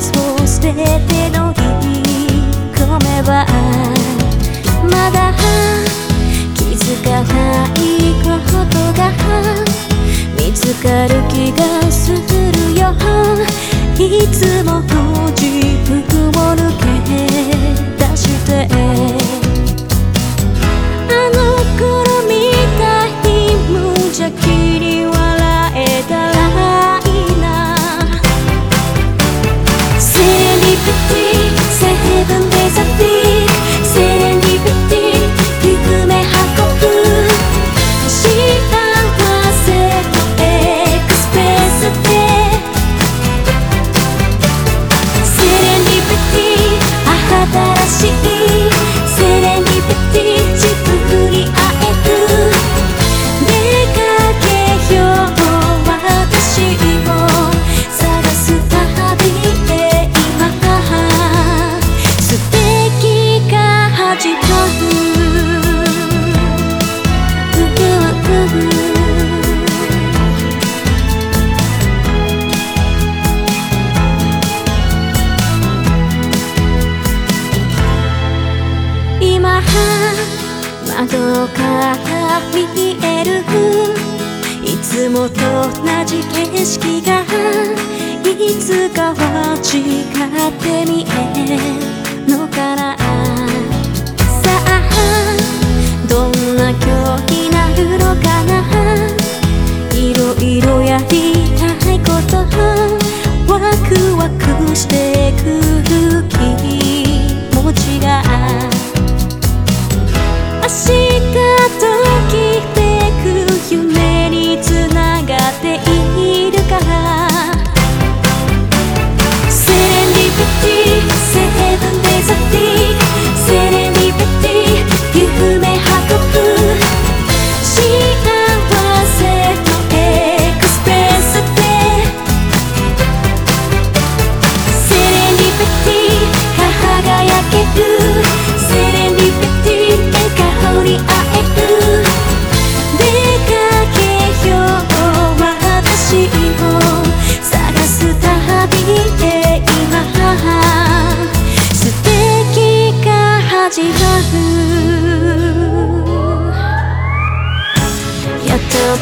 そう捨てて乗り込めばまだ気づかないことが見つかる気がするよ。いつ窓から見えるいつもと同じ景色がいつかは違って見えるのかなさあどんな今日になるのかないろいろやり assim.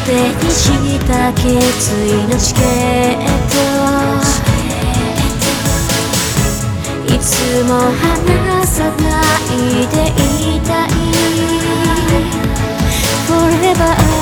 定した決意のチケットいつも離さないでいたい。Forever